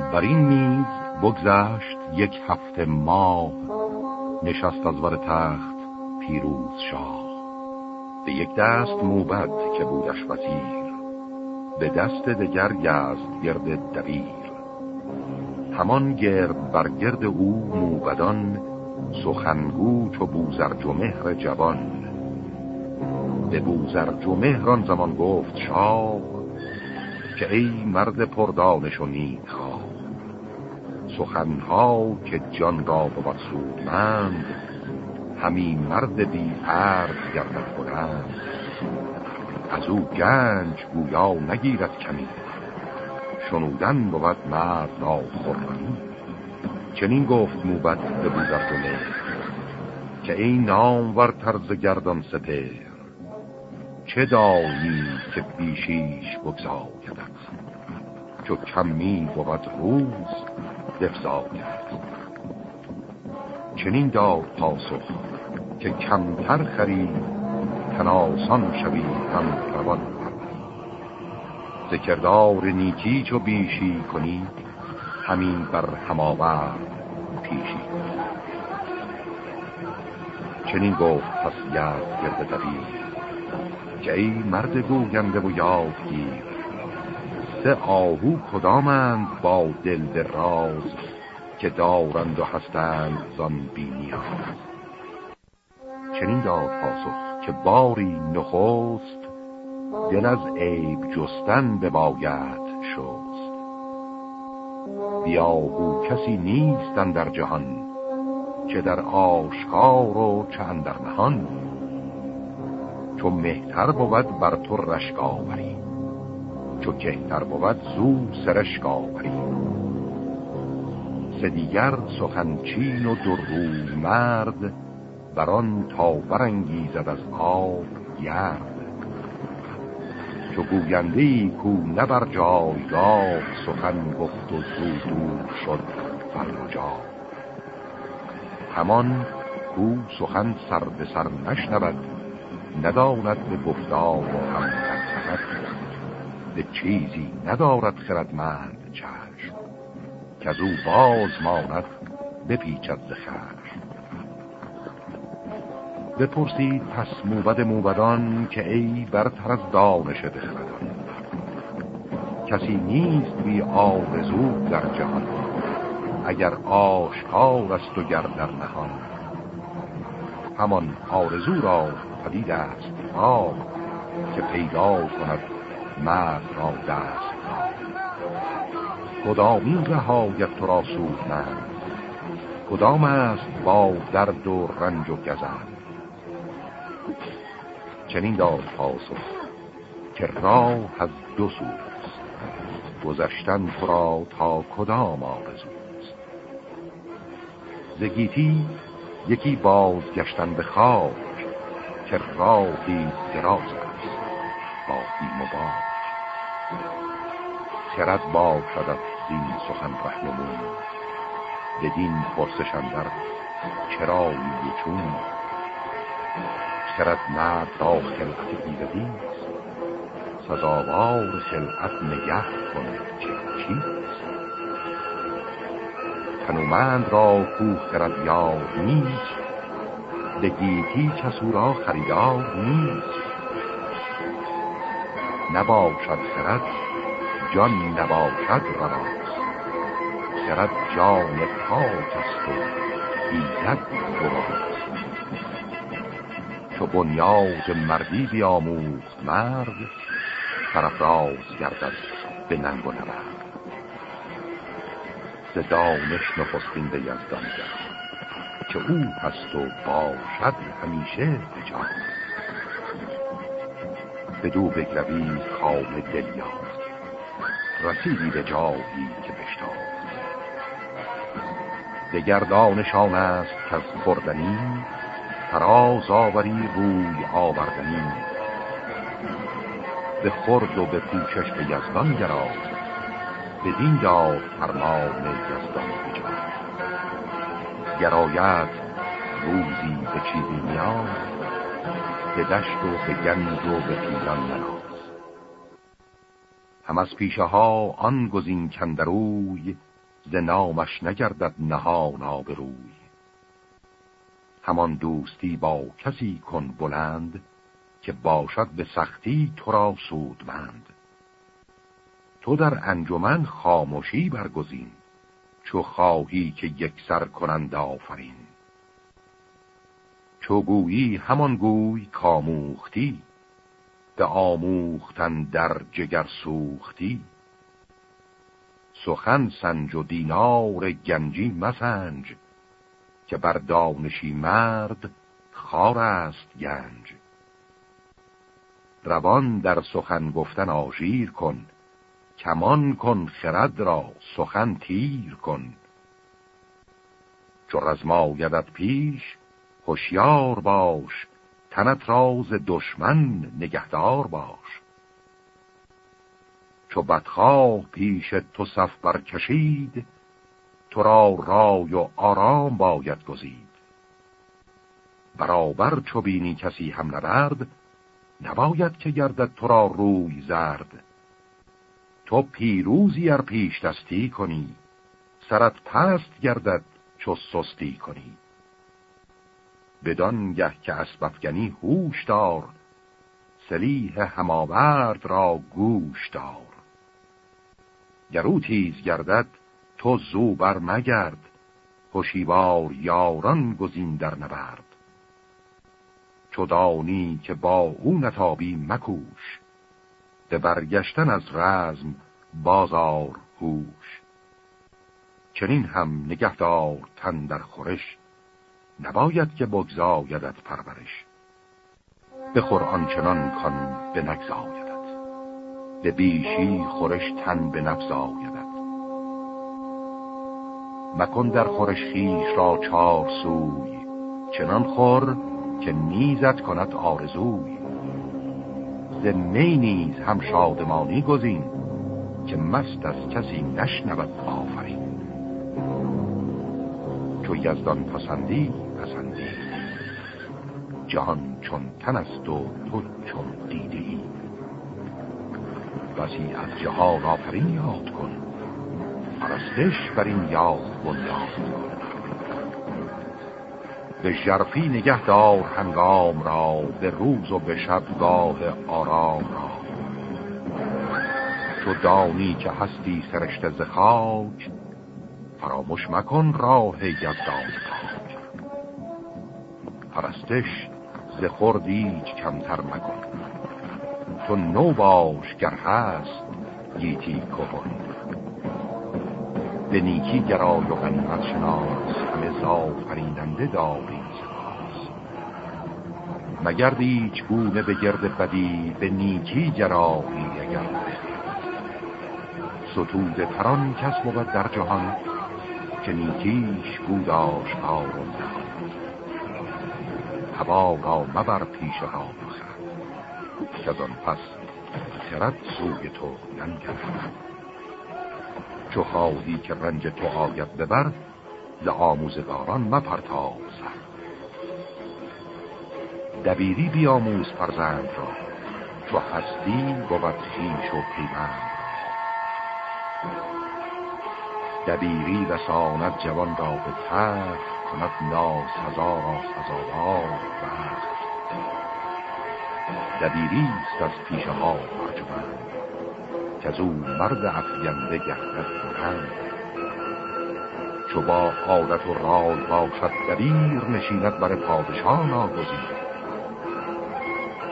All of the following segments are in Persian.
بر این میز بگذشت یک هفته ماه نشست از ور تخت پیروز شاه. به یک دست موبد که بودش وزیر به دست دگر گزد گرد دبیر. همان گرد بر گرد او موبدان سخنگو چو بوزرج و مهر جوان. به بوزرج و مهران زمان گفت شاه که ای مرد پردانش و نیک سخنها که جان را بود سودمند همی مرد بی عرض گردد از او گنج گویا نگیرد کمی شنودن بود مرد را خورمی چنین گفت موبت به بوزرگونه که این نام ور طرز گردان سپر چه دایی که بیشیش بگذایدت چو کمی بود روز دفزاید چنین داد پاسخ که کمتر خرید تناسان شوی هم روان ذکردار نیکی چو بیشی کنی همین بر هماور پیشی. چنین گفت پس یاد گرد دبیر که ای مرد گوینده و یاد گیر. سه آهو کدامند با دل راز که دارند و هستند زان بینیاز. چنین داد پاسخ که باری نخست دل از عیب جستن به باید شست. بیاهو کسی نیستن در جهان چه در آشکار و چند در نهان. چون مهتر بود بر تو رشک چو کهتر بود زو سرشک آوری سدیگر سخنچین و در مرد بران تا برانگیزد از آب گرد. چو گوینده کو نبر جایگاه سخن گفت و زودور شد فرجا همان کو سخن سر به سر نشنود نداند به گفتار و هم به چیزی ندارد خردمند چشم که از او باز ماند بپیچد ز بپرسید پس موبد موبدان که ای برتر از دانش بخردان. کسی نیست بی آرزو در جهان اگر آشکار است و گر در نهان. همان آرزو را پدید است را که پیدا کند مرد را دست را کدامین رهایت تو را سودمند. کدام است با درد و رنج و گزند؟ چنین داد پاسخ که راه از دو سوست گذشتن تو را تا کدام آرزوست؟ زگیتی یکی بازگشتن به خاک که راهی دراز است. با و باک خرد باشد از زین سخن رهنمون. بدین پرسشن در چرایی چون. خرد مرد را خلقت ایزدیست سزاوار خلقت نگه کن چه چیست. تنومند را کو خرد یاد نیست. به گیتی کسو را خریدار نیست. نباشد خرد جان نباشد راست خرد جان پاک است و ایزد براست چو بنیاد مردی بیاموخت مرد طرفراز گردد به ننگ و نبرد. ز دانش نخستین به یزدان که او هست و باشد همیشه به بدو بگروی کام دل یافت رسیدی به جایی که بشتاد دگردانشان است که از خوردنی فراز آوری روی آوردنی. به خرد و به پوشش به یزدان گراد به دین داد فرمان یزدان بجا. گرایت روزی به چیزی نیاز به دشت و به گنج و به پیلان نراز هم از پیشه ها آن گزین کندروی ز نامش نگردد نهان آبروی. همان دوستی با کسی کن بلند که باشد به سختی تو را سودمند. تو در انجمن خاموشی برگزین چو خواهی که یک سر کنند آفرین. چو گویی همان گوی کاموختی به آموختن در جگر سوختی. سخن سنج و دینار گنجی مسنج که بر دانشی مرد خار است گنج. روان در سخن گفتن آژیر کن کمان کن خرد را سخن تیر کن. چو رزمایدت پیش هوشیار باش تنت راز دشمن نگهدار باش. چو بدخواه پیش تو صف برکشید تو را رای و آرام باید گزید. برابر چو بینی کسی هم نبرد نباید که گردد تو را روی زرد. تو پیروزی ار پیش دستی کنی سرت پست گردد چو سستی کنی. بدان گه که اسبفگنی هوش دار سلیح هماورد را گوش دار. گرو تیز گردد تو زو بر مگرد هوشیوار یاران گزین در نبرد. چو که با او نتابی مکوش به برگشتن از رزم بازار هوش. چنین هم نگهدار تن در خورش نباید که بگذایدت پرورش. بخور آنچنان کن به نگذایدت به بیشی خورش تن به نفزایدت. مکن در خورش خیش را چار سوی چنان خور که نیزت کند آرزوی. ز می نیز هم شادمانی گزین که مست از کسی نشنود آفرین. چو یزدان پسندی پسندی. جهان چون تن است و تو چون دیده ای. بسی از جهان آفرین یاد کن. پرستش بر این یاد بنیاد کن. به جرفی نگه دار هنگام را به روز و به شبگاه آرام را. تو دانی که هستی سرشت ز خاک فراموش مکن راه یزدان. پرستش ز خردیج کمتر مکن تو نو باش گر هست گیتی کهن. به نیکی گرای و غنیمت شناس همه زافریننده داری مگر دیچ گونه به گرد بدی به نیکی گرایی اگر ستود تران کس بود در جهان که نیکیش بوداش آرون هوا را مبر پیش را که از آن پس خرد سوی تو ننگرد چو خواهی که رنج تو آید ببر ز آموزگاران مپرتاب سر دبیری بیاموز فرزند را چو هستی بود خیش و پیوند. دبیری رساند جوان را به تخت کند ناسزا را سزاوار وقت. دبیری است از پیشه ها که از او مرد افینده گردد بلند. چو با عادت و رای باشد دبیر نشیند بر پادشاه ناگزیر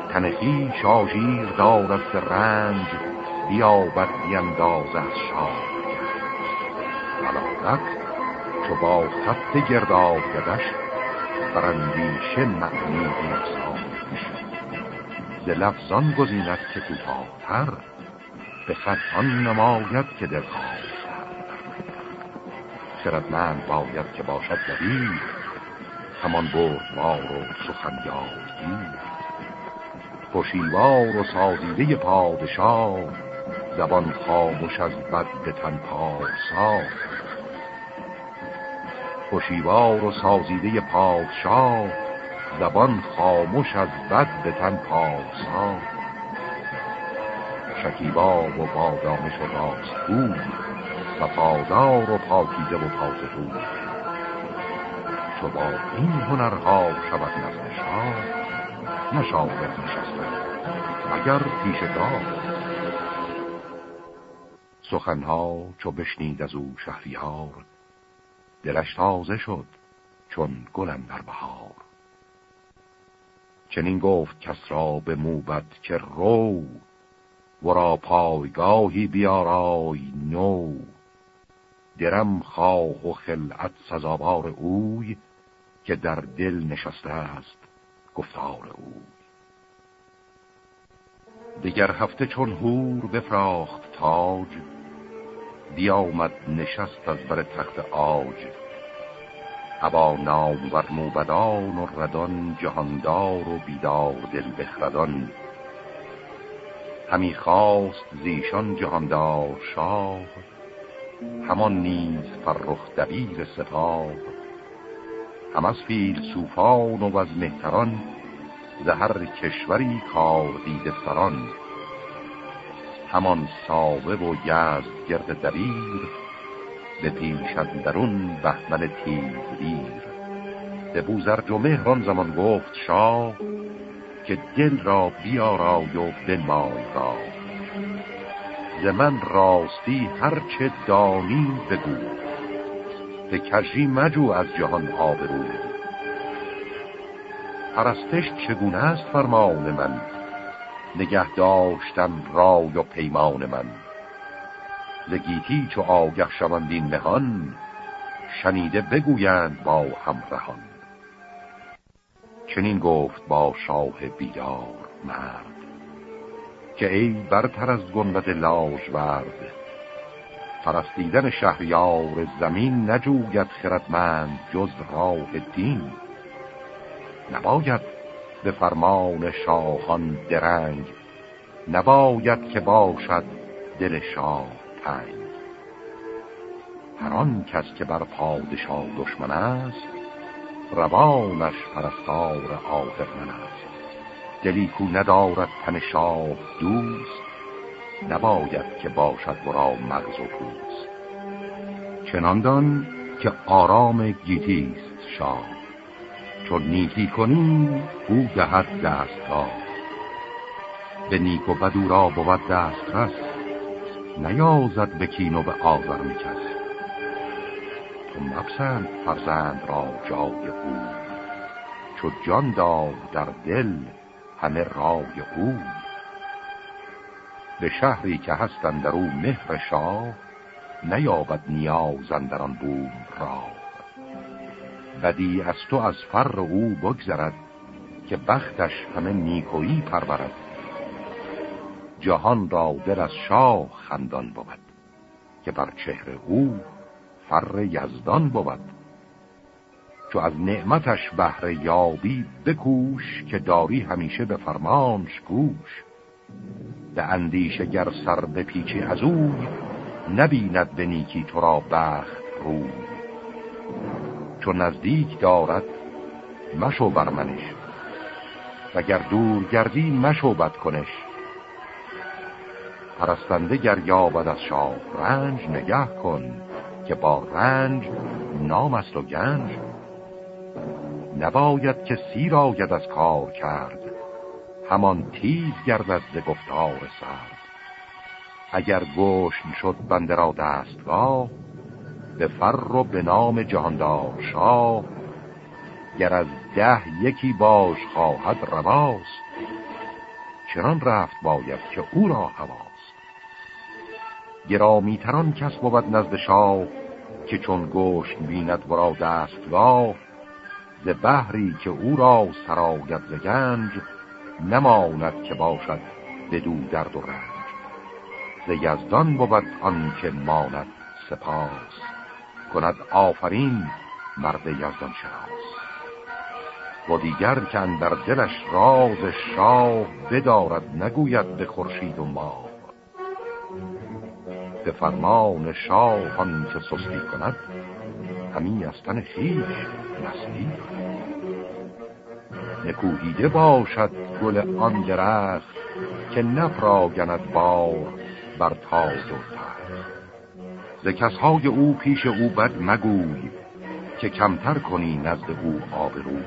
تنخی شاژیر دارد رنج بیابد بیانداز از شاه. بلادت چو با خط گرداب گدش برندیشه معنی بیفزایش ز لفظان گزیند که کوتاهتر به خط آن نماید که دلخواه خردمند باید که باشد دبیر همان بردوار و سخن یادگیر خوشیوار و سازیده پادشاه زبان خاموش از بد به تن پارسا. خوشیوار و سازیده پادشاه زبان خاموش از بد به تن پارسا. شکیبا و بادامش و راست بود وفادار و پاکیزه و تازه روی چو با این هنرها شود نزد شاه نشاید نشسته مگر پیش دار سخنها چو بشنید از او شهریار دلش تازه شد چون گلم در بهار. چنین گفت کس را به موبت که رو ورا پایگاهی بیارای نو. درم خواه و خلعت سزاوار اوی که در دل نشسته است گفتار اوی. دیگر هفته چون هور بفراخت تاج بیامد نشست از بر تخت آج ابا نام ور موبدان و ردان جهاندار و بیدار دل بخردان. همی خواست زیشان جهاندار شاه همان نیز فرخ دبیر سپاه. هم از فیلسوفان و از مهتران زهر کشوری کار دیده سران. همان ساوه و یزد گرد دبیر به پیشن درون بهمن تیزبیر. به بوزرج و مهران زمان گفت شاه که دل را بیارای و بنمای را ز من راستی هرچه دانی بگو به کجی مجو از جهان آبرو. پرستش چگونه است فرمان من؟ نگه داشتن رای و پیمان من. زگیتی چو آگه شوند این نهان شنیده بگویند با همرهان چنین گفت با شاه بیدار مرد که ای برتر از گنبد ورد فرستیدن شهریار زمین نجوید خردمند جز راه دین. نباید به فرمان شاهان درنگ نباید که باشد دل شاه تنگ. هر آن کس که بر پادشا دشمن است روانش پرستار آهرمن است. دلی کو ندارد تن شاه دوست نباید که باشد ورا مغز و پوست. چنان دان که آرام گیتیست شاه. چون نیکی کنی او دهد دستگاه. به نیک و بدو را بود دسترس نیازد به کین و به آزر میکس تو مپسند فرزند را جای او چو جان داد در دل همه رای او. به شهری که هستند در او مهر شاه نیابد در آن بوم را بدی از تو از فر او بگذرد که بختش همه نیکویی پرورد. جهان را دل از شاه خندان بود که بر چهره او فر یزدان بود. چو از نعمتش بهر یابی بکوش که داری همیشه به فرمانش گوش. به اندیشه گر سر به پیچی از اوی نبیند به نیکی تو را بخت روی. چون نزدیک دارد مشو بر منش. وگر دور گردی مشو بد کنش. پرستنده گر یابد از شاه رنج نگه کن که با رنج نام است و گنج. نباید که سیر آید از کار کرد همان تیز گردد ز گفتار سرد. اگر گوشن شد بنده را دستگاه به فر و به نام جهاندار شاه گر از ده یکی باش خواهد رواست. چنان رفت باید که او را هواست گرامیتران کس بود نزد شاه که چون گوشت بیند ورا دستگاه ز بحری که او را سراید ز گنج نماند که باشد بدو درد و رنج. ز یزدان بود آن که ماند سپاس. کند آفرین مرد یزدان شناس. و دیگر که در دلش راز شاه بدارد نگوید به خورشید و ماه. به فرمان شاه که سستی کند همی از تن خیش نسلی نکوهیده باشد گل آن درخت که نفراگند بار بر تاز و تخت. ز کسهای او پیش او بد مگوی که کمتر کنی نزد او آبرو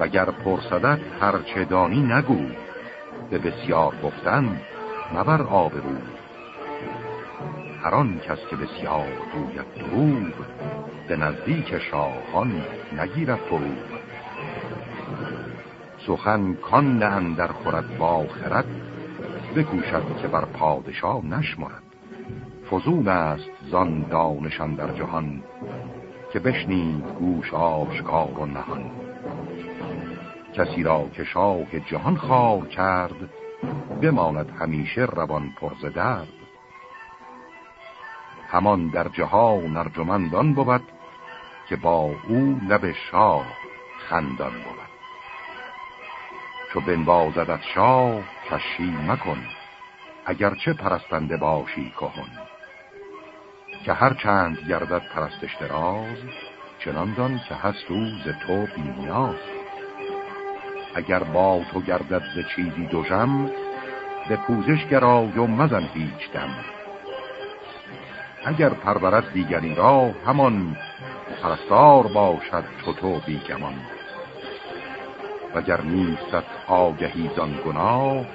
وگر پرسدت هرچه دانی نگو به بسیار گفتن مبر آبرو هر آن کس که بسیار گوید دروغ به نزدیک شاهان نگیرد فرو سخن کان در خورد با خرد بکوشد که بر پادشاه نشمرد. فزون است زان دانشان در جهان که بشنید گوش آشکار و نهان. کسی را که شاه جهان خواه کرد بماند همیشه روان پرز درد. همان در جهان ارجمندان بود که با او لب شاه خندان بود. چو بنوازدت شاه کشی مکن اگرچه پرستنده باشی کهن. که هر چند گردد پرستش دراز چنان دان که هست او ز تو بینیاز اگر با تو گردد ز چیزی دوژم به پوزش گرای و مزن هیچ دم. اگر پرورد دیگری را همان پرستار باشد چو تو بیگمان وگر نیستت آگهی زان گناه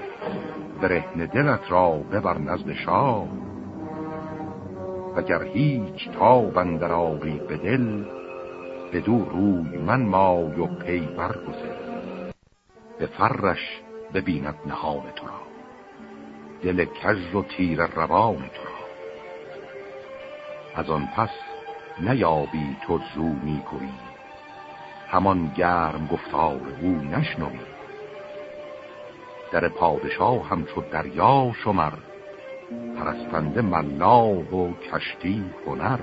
برهن دلت را ببر نزد شاه. وگر هیچ تاب اندر آبی به دل دو روی من مای و پی برگزر به فرش ببیند نهان تو را. دل کج و تیر روان تو را. از آن پس نیابی تو زو میکوی همان گرم گفتار او نشنوی. در پادشاه همچو دریا شمر پرستنده ملاح و کشتی هنر.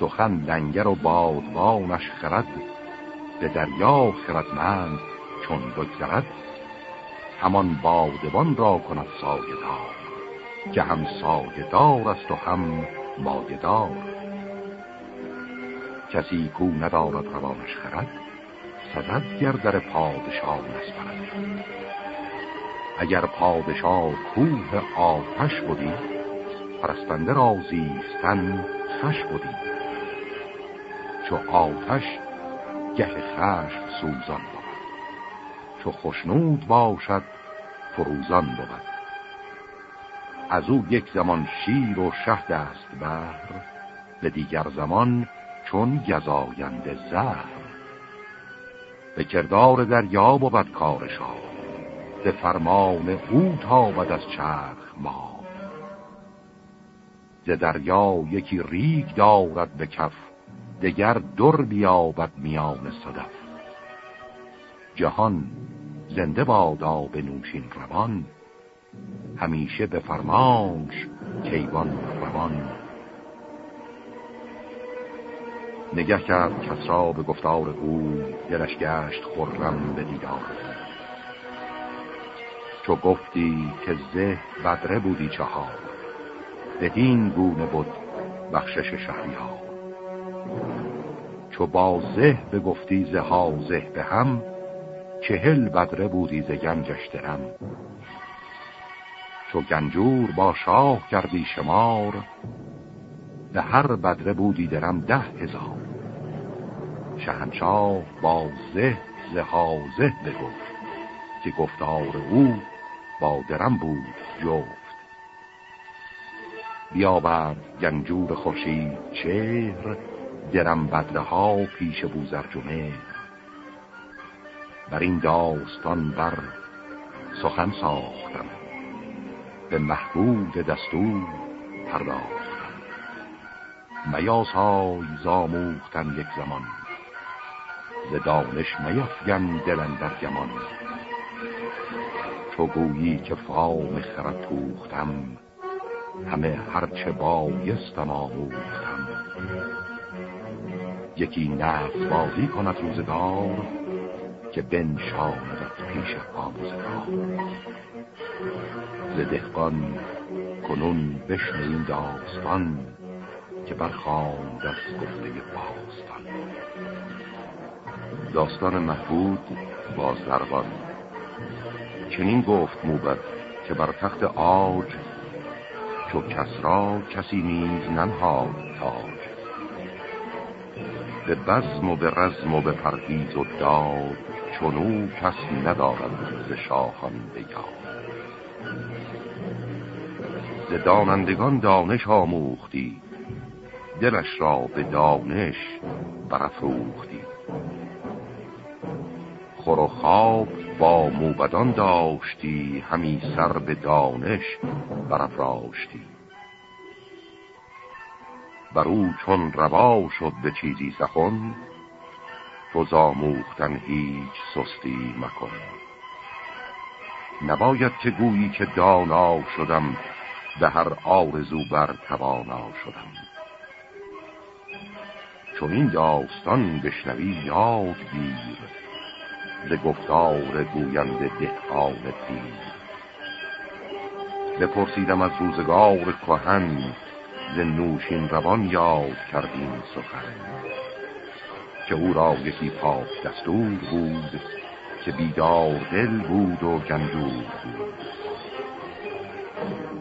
سخن لنگر و بادبانش خرد به دریا خردمند چون بگذرد. همان بادبان را کند سایه دار که هم سایه دار است و هم مایه دار کسی کو ندارد روانش خرد سزد گردر پادشاه نسپرد. اگر پادشاه کوه آتش بودی پرستنده را زیستن خش بودی چو آتش گه خشم سوزان بود. چو خشنود باشد فروزان بود. از او یک زمان شیر و شهد است بر به دیگر زمان چون گزاینده زهر به کردار دریا بود کارشا به فرمان او تابد از چرخ ما ز دریا یکی ریگ دارد به کف دگر در بیابد میان صدف. جهان زنده بادا به نوشین روان همیشه به فرمانش کیوان روان. نگه کرد کسرا به گفتار او دلش گشت خرم به دیدار. چو گفتی که زه بدره بودی چهار. بدین گونه بود بخشش شهریار. چو با زه به گفتی زها زه به هم چهل بدره بودی ز گنجش درم. چو گنجور با شاه کردی شمار به هر بدره بودی درم ده هزار. شهنشاه با زه زها زه بگفت که گفتار او با درم بود جفت بیاورد گنجور خورشید چهر درم بدره ها پیش بوزرجمه بر این داستان بر سخن ساختم. به محبود دستور پرداختم. میاسای زاموختن یک زمان. ز دانش میفگن دلن در گمان. تو گویی که فام خرد توختم همه هرچه بایستم آموختم. یکی نفس بازی کند روزگار که بنشاندت پیش آموزگار. ز دهقان کنون بشن این داستان که برخواند از گفته باستان. داستان محبود بازدربان چنین گفت موبد که بر تخت آج چو کسرا کسی نیز ننهاد تاج. به بزم و به رزم و به پرهیز و داد چونو کس ندارد ز شاهان بگاه ز دانندگان دانش آموختی دلش را به دانش برافروختی. خور و خواب با موبدان داشتی همی سر به دانش برافراشتی. بر او چون روا شد به چیزی سخن تو زاموختن هیچ سستی مکن. نباید که گویی که دانا شدم به هر آرزو بر توانا شدم. چون این داستان بشنوی یاد گیر. ز گفتار گوینده دهان پیر بپرسیدم از روزگار کهن ز نوشین روان یاد کردیم سخن. که او را یکی پاک دستور بود که بیدار دل بود و گنجور بود.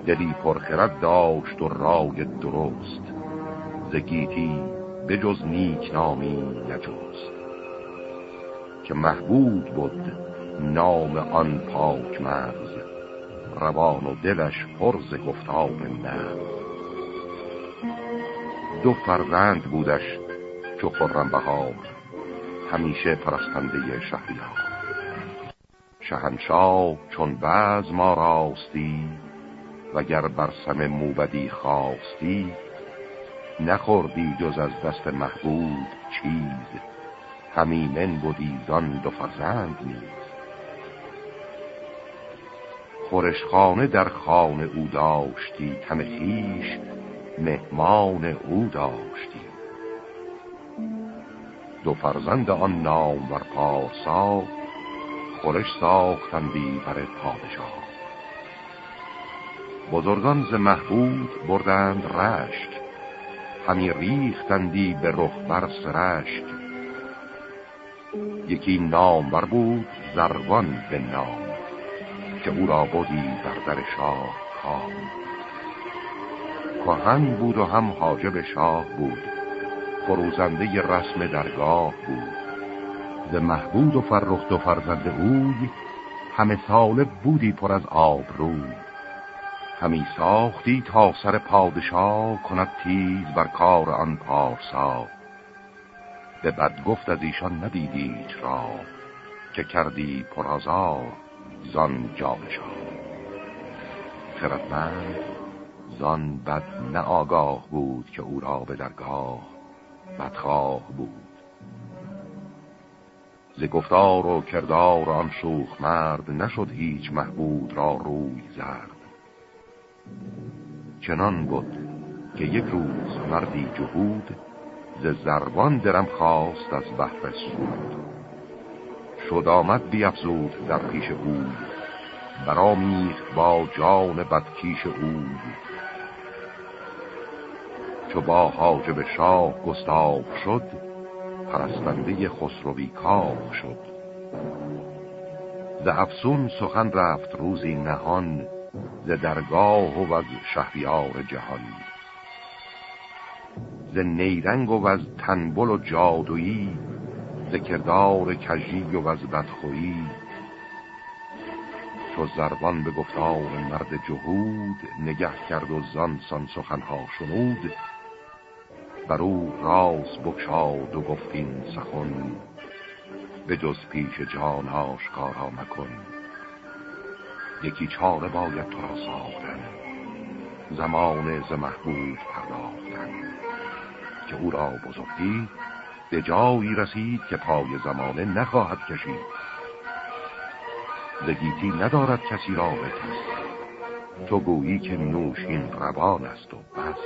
دلی پرخرد داشت و رای درست زگیتی به جز نیک نامی نجست. که محبود بود نام آن پاک مرز روان و دلش پرز گفتار نرز دو فرزند بودش چو خرم بهار همیشه پرستنده شهریار. شهنشاه چون بعض ما راستی وگر بر سم موبدی خواستی نخوردی جز از دست محبود چیز. همیمن بودی زان دو فرزند نیز خورشخانه در خانه او داشتی خیش مهمان او داشتی. دو فرزند آن نام بر پارسا خورش ساختندی بر پادشاه. بزرگان ز محبود بردند رشک همی ریختندی به رخ بر سرشک. یکی نام بر بود زروان به نام که او را بودی بر در شاه کام. کهن بود و هم حاجب شاه بود فروزنده رسم درگاه بود. ز محبود و فرخت و فرزند اوی همه ساله بودی پر از آب روی همی ساختی تا سر پادشاه کند تیز بر کار آن پارسا. به بد گفت از ایشان ندیدیچ را که کردی پرازار زان جانشا خردمند زان بد نه آگاه بود که او را به درگاه بدخواه بود. ز گفتار و کردار آن شوخ مرد نشد هیچ محبود را روی زرد. چنان بود که یک روز مردی جهود ز زربان درم خواست از بحر سود. شد آمد بیافزود در پیش او برامیخت با جان بدکیش او. چو با حاجب شاه گستاف شد پرستنده خسروی کاخ شد. ز افسون سخن رفت روزی نهان ز درگاه و از شهریار جهان. نیرنگ و از تنبل و جادویی ز کردار کجی و از بدخویی. چو زربان به گفتار مرد جهود نگه کرد و زانسان سخنها شنود. بر او راز بکشاد و گفتین سخن به جز پیش جان آشکارا مکن. یکی چاره باید تو را ساختن زمان ز محبوب پرداختن. که او را بزرگی به جایی رسید که پای زمانه نخواهد کشید. زگیتی ندارد کسی را به تو گویی که نوشین روان است و بس.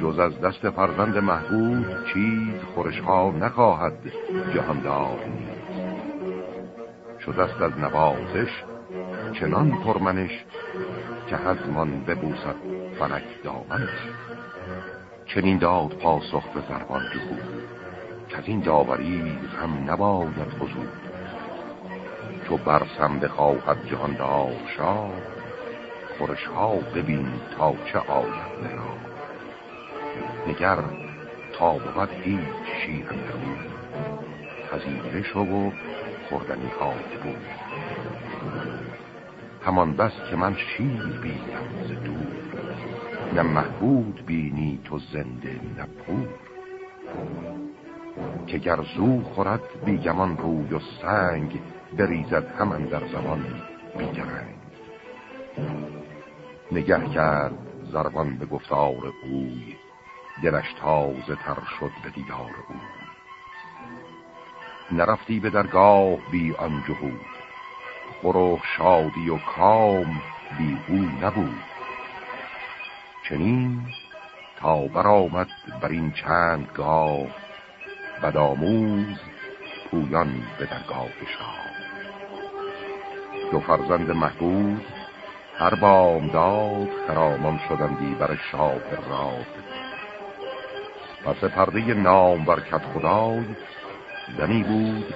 جز از دست فرزند محبوب چیز خورشها نخواهد جهاندار نیست. شدست از نوازش چنان پرمنش که هزمان ببوسد فلک دامنش. چنین داد پاسخ به زربان جهود که از این داوری هم نباید حضور چو برسم بخواهد جهاندار شاه خورش ها ببین تا چه آید را نگر تا بود هیچ شیر درو پذیره شو و خوردنی ها بود همان بس که من شیر بینم ز دور نه محبود بینی تو زنده نه پور. که گر زو خورد بیگمان روی و سنگ بریزد همان در زمان بیگرنگ نگه کرد زربان به گفتار اوی دلش تازه تر شد به دیدار او نرفتی به درگاه بی آن جهود خور شادی و کام بی او نبود. چنین تا برآمد بر این چند گاه بدآموز پویان به درگاه شاه دو فرزند محبوب هر بامداد خرامان شدندی بر شاه راد. پس پرده نام برکت خدای زنی بود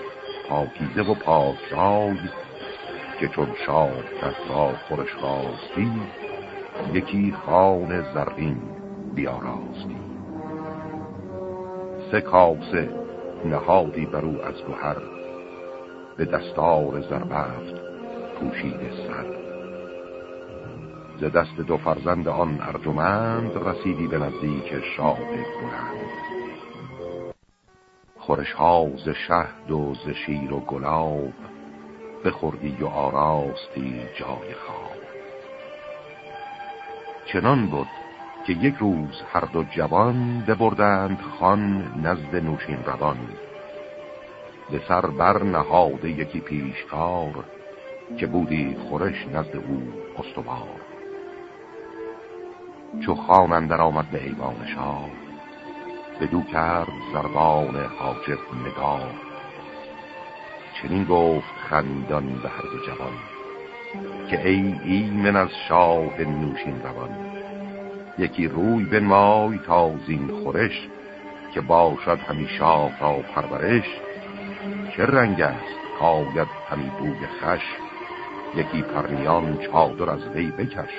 پاکیزه و پاکزای که چون شاه کس را خورش یکی خان زرین بیاراستی سه کاسه نهادی برو از گوهر به دستار زربفت پوشیده سر. ز دست دو فرزند آن ارجمند رسیدی به نزدیک شاه بلند. خورش ها ز شهد و ز شیر و گلاب بخوردی و آراستی جای خواب. چنان بود که یک روز هر دو جوان ببردند خان نزد نوشین روان. به سر بر نهاده یکی پیشکار که بودی خورش نزد او استوار. چو خان اندر آمد به ایوان شاه بدو کرد زربان حاجب نگاه چنین گفت خندان به هر دو جوان. که ای ایمن از شاه نوشین روان. یکی روی به مای تا زین خورش که باشد همی شاه را پرورش. چه رنگ است کاید همی بوی خش یکی پرنیان چادر از وی بکش.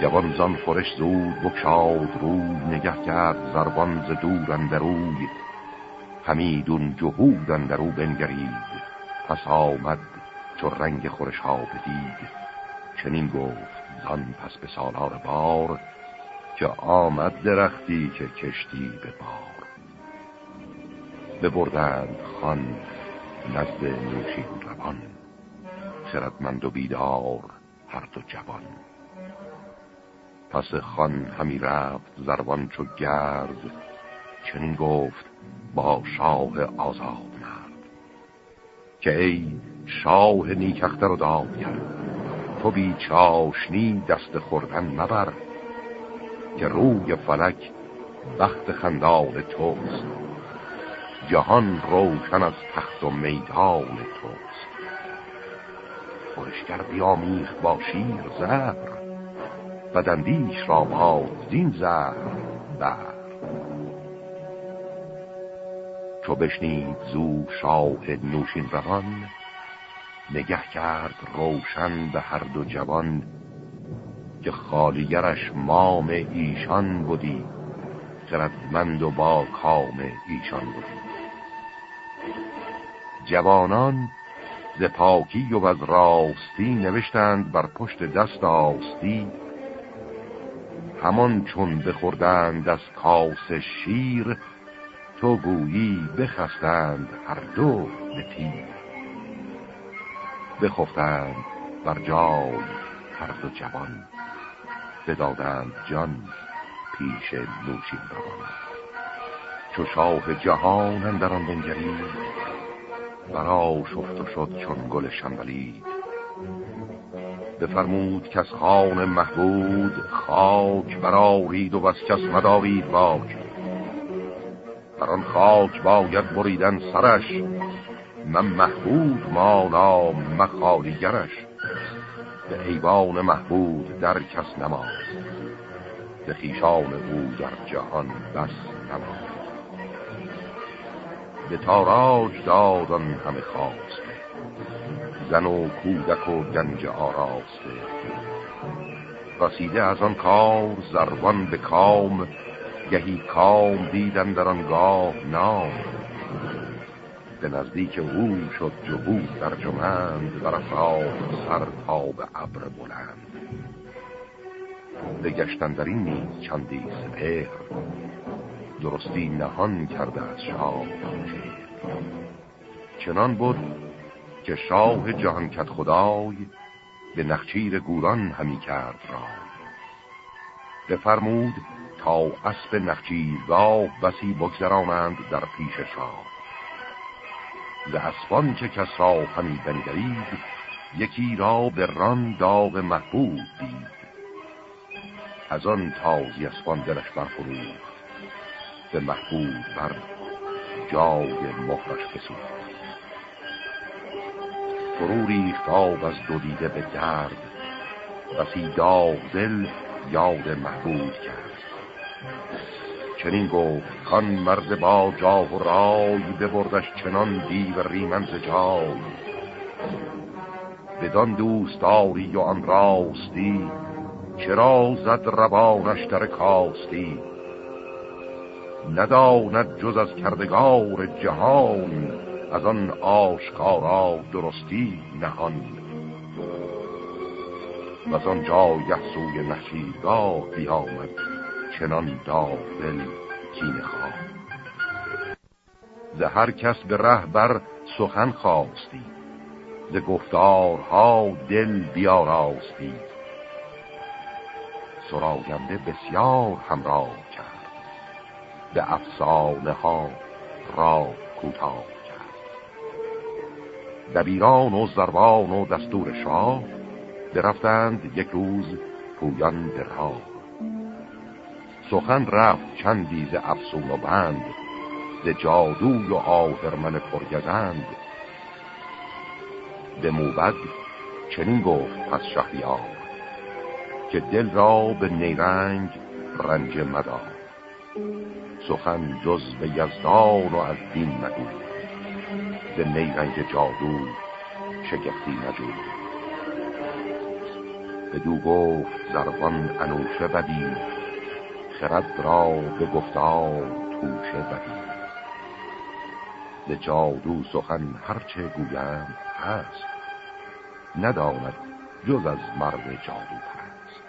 جوان زان خورش زود بکشاد روی نگه کرد زربان ز دور اندروی. همیدون جهود اندرو بنگرید پس آمد چو رنگ خورش ها بدید چنین گفت زان پس به سالار بار که آمد درختی که کشتی به بار. ببردند خان نزد نوشین روان خردمند و بیدار هر دو جوان. پس خان همی رفت زربان چو گرد چنین گفت با شاه آزاد مرد که ای شاه نیکختر و دایر تو بی چاشنی دست خوردن مبر که روی فلک بخت خندان توست. جهان روشن از تخت و میدان توست. خورشگر بیامیخ با شیر زهر بدندیش را باد دین زهر بر. چو بشنید زو شاه نوشین روان نگه کرد روشن به هر دو جوان که خالیگرش مام ایشان بودی خردمند و با کام ایشان بودی. جوانان ز پاکی و از راستی نوشتند بر پشت دست آستی همان چون بخوردند از کاس شیر تو گویی بخستند هر دو به تیر. بخفتند بر جای هر دو جوان بدادند جان پیش نوشین روان. چو شاه جهان در آن بنگرید برا شفت و شد چون گل شنبلید بفرمود کس خان محبود خاک برارید و بس کس مدارید باک. بر آن خاک باید بریدن سرش من محبود مانا مخالیگرش به ایوان محبود در کس نماز. به خیشان او در جهان بس نماز. به تاراج دادن همه خواست. زن و کودک و گنج آراسته رسیده از آن کار زربان به کام. گهی کام دیدن در آن گاه نام. به نزدیک او شد جهود در و رفاق سر تا به ابر بلند. گشتن در این چندی سپهر. درستی نهان کرده از شاه چنان بود که شاه جهان کت خدای به نخچیر گوران همی کرد را بفرمود تا اسب نخچیرگاه بسی بگذرانند در پیش شاه. ز اسبان که کس را همی بنگرید یکی را به ران داغ محبوب دید. از آن تازی اسبان دلش برفروخت به محبوب بر جای مهرش بسود فرو ریخت آب از دو دیده به درد بسی داغ دل یاد محبود کرد. چنین گفت کان مرد با جاه و رای ببردش چنان دیو ریمن ز جای. بدان دوستاری و آن راستی چرا زد روانش در کاستی؟ نداند جز از کردگار جهان از آن آشکارا درستی نهان. و از آن جایه سوی نشیدگاه بیامد. چنان داغ دل کین خواه. ز هر کس به ره بر سخن خواستی. ز گفتارها دل بیاراستی. سراینده بسیار همراه کرد. به افسانه ها را کوتاه کرد. دبیران و زربان و دستور شاه درفتند یک روز پویان درها سخن رفت چندی ز افسون و بند ز جادوی و آهرمن پرگزند. به موبد چنین گفت پس شهریار که دل را به نیرنگ رنج مدار. سخن جز به یزدان و از دین مگو به نیرنگ جادو شگفتی نجو دو گفت زربان انوشه بدی خرد را به گفتار توشه بدی ز جادو سخن هرچه گویم هست نداند جز از مرد جادو هست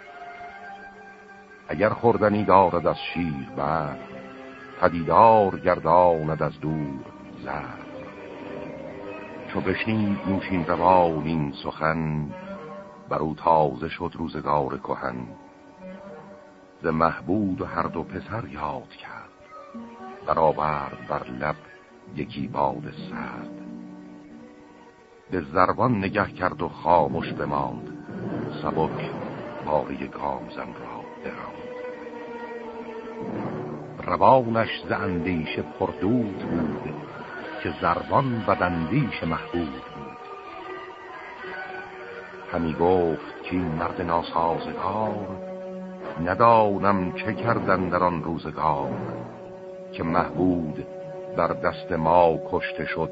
اگر خوردنی دارد از شیر بر پدیدار گرداند از دور زر چو بشنید نوشین روان این سخن بر او تازه شد روزگار کهن. ز محبود و هر دو پسر یاد کرد. برآورد بر لب یکی باد سرد. به زربان نگه کرد و خاموش بماند. سبک باری گامزن را براند. روانش ز اندیشه پردود بود که زربان بدندیش محبود بود. همی گفت که این مرد ناسازگار ندانم چه کردن در آن روزگار که محبود در دست ما کشته شد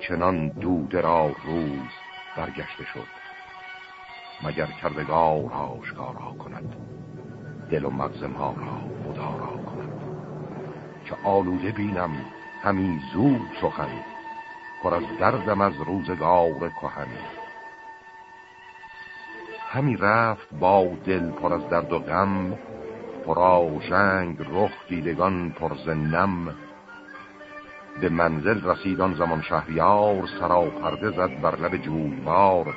چنان دود را روز برگشته شد. مگر کردگار آشکارا کند دل و مغز ما را مدارا کند. که آلوده بینم همی زود سخن پر از دردم از روزگار کهن. همی رفت با دل پر از درد و غم جنگ رخ دیدگان پر نم به منزل رسیدان زمان شهریار سرا پرده زد بر لب جویبار.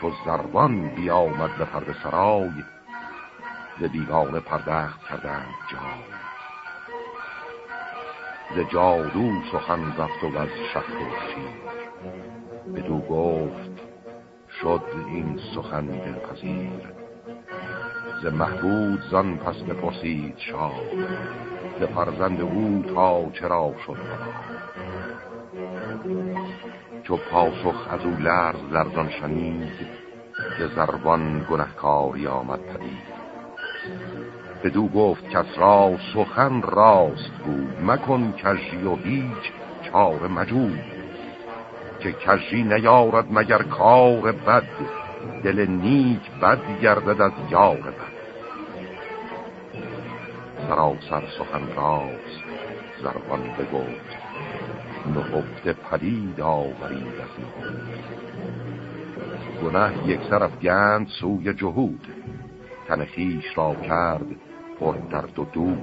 چو زربان بیامد به پرده سرای ز بیگانه پردخت کردند جا ز جادو سخن رفت و از شخص و شیر. دو گفت شد این سخن دلپذیر. ز محبود زن پس بپرسید شاه ز فرزند او تا چرا شد چو پاسخ از او لرز لرزان شنید که زربان گنهکاری آمد پدید. بدو گفت کس را سخن راست بود مکن کشی و هیچ چاره مجود. که کشی نیارد مگر کار بد. دل نیک بد گردد از یار بد. سراسر سخن راست زربان بگفت نهفته پدید آورید از نهفت گناه یک سر افگند سوی جهود تن را کرد پر درد و دود.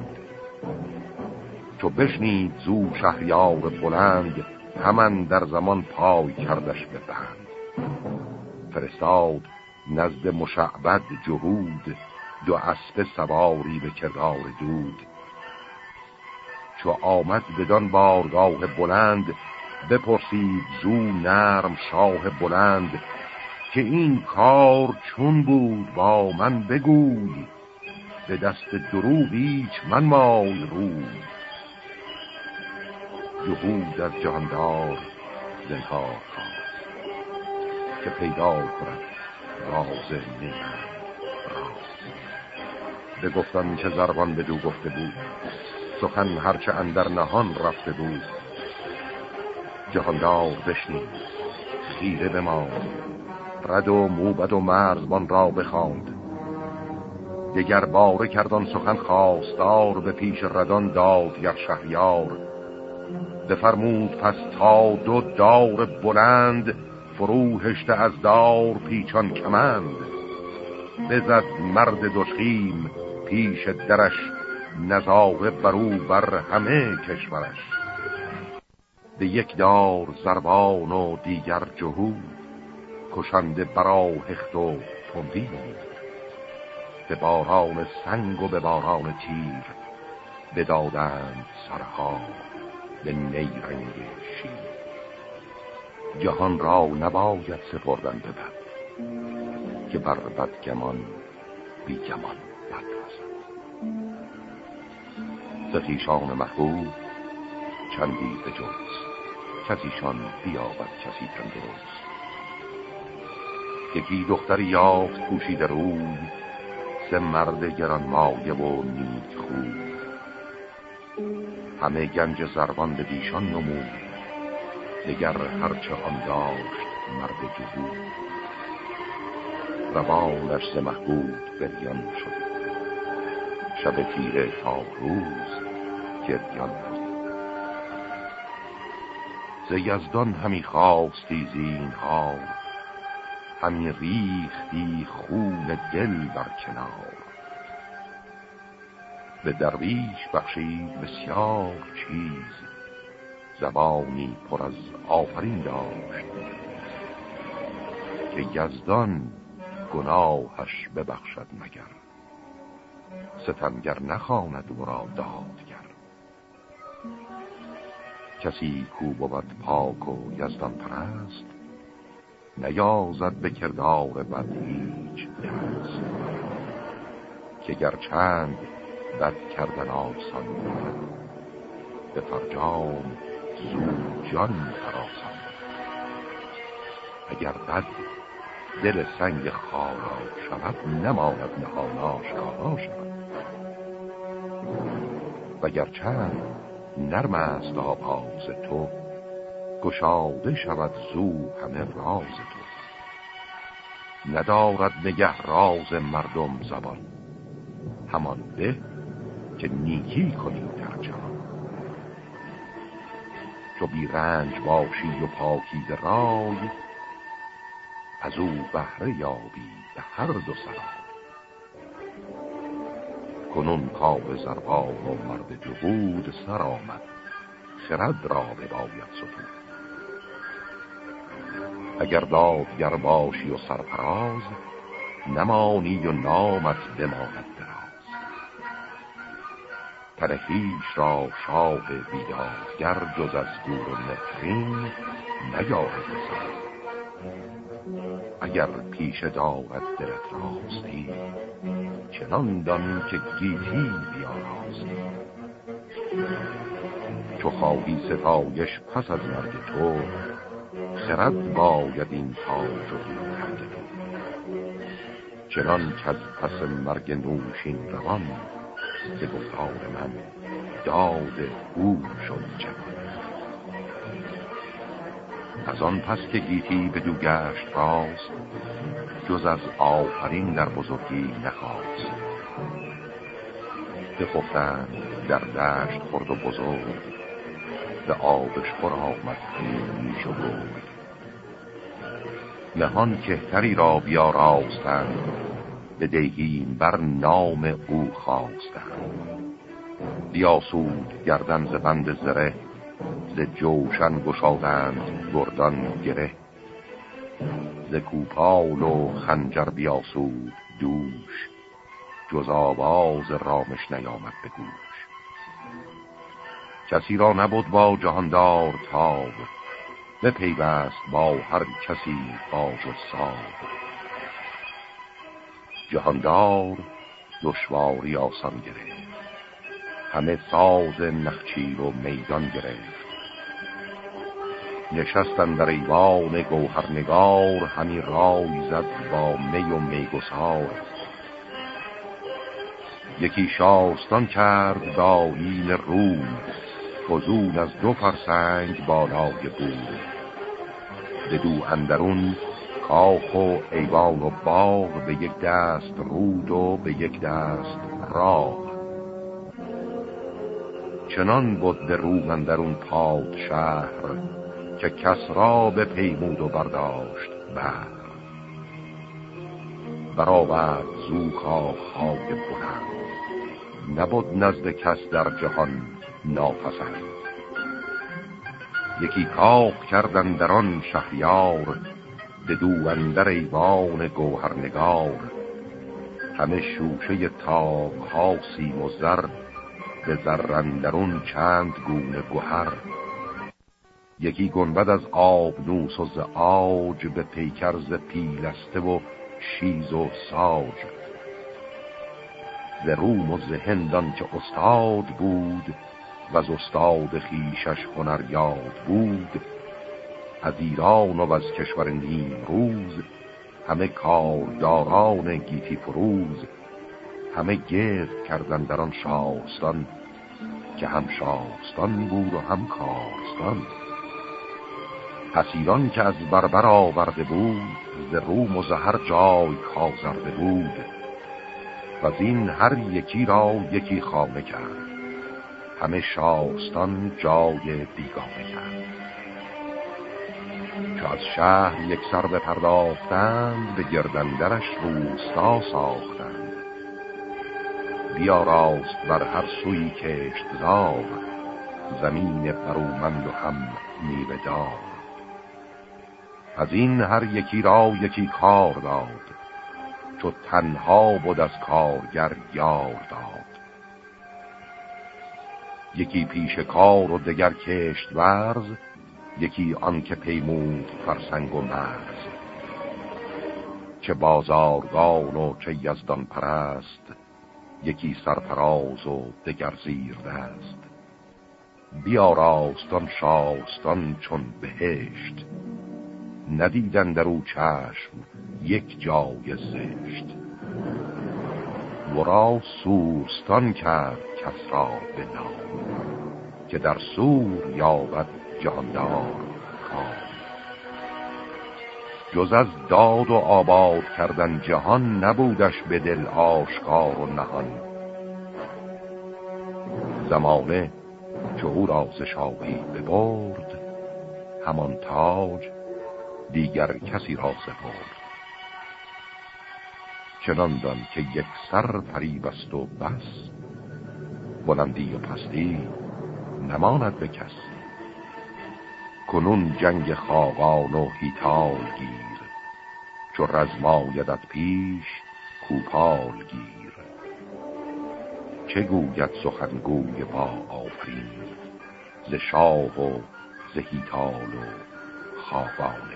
چو بشنید زو شهریار بلند همان در زمان پای کردش ببند. فرستاد نزد مشعبد جهود دو اسب سواری به کردار دود. چو آمد بدان بارگاه بلند بپرسید زو نرم شاه بلند که این کار چون بود با من بگوی. به دست دروغ هیچ من مال روی. جهود از جهاندار زنهار خواست که پیدا کند راز نیمن راست بگفتم که زربان به دو گفته بود سخن هرچه اندر نهان رفته بود. جهاندار بشنید خیره به ما رد و موبد و مرزبان را بخواند. دگر باره کردان سخن خواستار به پیش ردان داد گر شهریار. بفرمود پس تا دو دار بلند فرو هشته از دار پیچان کمند. بزد مرد دشخیم پیش درش نزاقه برو بر همه کشورش. به یک دار زربان و دیگر جهود کشنده برا هخت و تندی. به باران سنگ و به باران تیر بدادند سرها. به نیرنگ شیر. جهان را نباید سپردن ببر که بر بدگمان بیگمان بد ستیشان محبوب چندی به جز کسیشان بیابد کسی تندرست یکی دختری یافت پوشید روی سه مرد گران مایه و نیک خوب همه گنج زربان به دیشان نمود. دگر هرچه آن داشت مرد جهود. روانش ز محبود بریان شد. شب تیره تا روز گریان ز یزدان همی خواستی زین ها همی ریختی خون دل بر کنار. به درویش بخشید بسیار چیز. زبانی پر از آفرین داشت. که یزدان گناهش ببخشد مگر. ستمگر نخواند او را دادگر. کسی کو بود پاک و یزدان پرست نیازد به کردار بد هیچ که گرچند بد کردن آسان بود به فرجام زود جان فراسان اگر بد دل سنگ خارا شود نماند نهاناش کارا شود. وگر چند نرم است آواز تو گشاده شود زو همه راز تو. ندارد نگه راز مردم زبان. همان به که نیکی کنی در جهان. چو بی رنج باشی و پاکیز رای از او بهره یابی به هر دو سرای. کنون کاب زربان و مرد جهود سر آمد خرد را به باید ستود. اگر دادگر باشی و سرفراز نمانی و نامت بماند. تنهیش را شاه بیدادگر جز از گور و نفرین نیارد اگر پیش دارد دلت راستی چنان دان که گیتی بیاراستی. چو خواهی ستایش پس از مرگ تو خرد باید این تاج و این چنان که از پس مرگ نوشین روان به گفتار من داد او شد جوان از آن پس که گیتی به دو گشت راست جز از آفرین در بزرگی نخواست. بخفتند در دشت خرد و بزرگ به آبش خور آمد میش و نهان کهتری را بیاراستند به دیهیم بر نام او خواستند بیاسود گردن ز بند زره ز جوشن گشادند گردان گره. ز کوپال و خنجر بیاسود دوش جز آواز رامش نیامد به گوش. کسی را نبود با جهاندار تاب پیوست با هر کسی باج و ساب. جهاندار دشواری آسان گرفت. همه ساز نخچیر و میدان گرفت. نشستن در ایوان گوهرنگار همی رای زد با می و میگسار. یکی شاستان کرد دایین روم فزون از دو فرسنگ بالای بود به دو اندرون کاخ و ایوان و باغ به یک دست رود و به یک دست راه. چنان بود به روم اندرون پاد شهر که کس را به پیمود و برداشت بر. برآورد زو کاخهای بلند. نبود نزد کس در جهان ناپسند. یکی کاخ کردن در آن شهریار به دو اندر ایوان گوهرنگار. همه شوشه تاق ها سیم و زر به زرندرون چند گونه گوهر. یکی گنبد از آب نوس و ز آج به پیکر ز پیلسته و شیز و ساج. ز روم و ز هندان که استاد بود و از استاد خیشش هنر یاد بود. از ایران و از کشور نیم روز همه کارداران گیتی فروز همه گرد کردن در آن شاستان که هم شاستان بود و هم کارستان. پس ایران که از بربر آورده بود ز روم و هر جای کازرده بود. و این هر یکی را یکی خانه کرد همه شاستان جای بیگانه کرد. از شهر یک سر بپرداختند به گردندرش روستا ساختند. بیاراست بر هر سوی کشت زار زمین برومند و هم میوه دار. از این هر یکی را یکی کار داد چو تنها بود از کارگر یار داد. یکی پیش کار و دگر کشت ورز یکی آن که پیمود فرسنگ و مرز چه بازارگان و چه یزدان پرست یکی سرفراز و دگر زیر دست. بیاراستان شاستان چون بهشت ندیدن در او چشم یک جای زشت. ورا سورستان کرد کس را به نام که در سور یابد جاندار کام جز از داد و آباد کردن جهان نبودش به دل آشکار و نهان. زمانه چه او را ببرد همان تاج دیگر کسی را سپرد. چنان دان که یک سر فریب و بس بلندی و پستی نماند به کس. کنون جنگ خاقان و هیتال گیر چو رزمایدت پیش کوپال گیر. چه گوید سخنگوی با آفرین ز شاه و ز هیتال و خاقان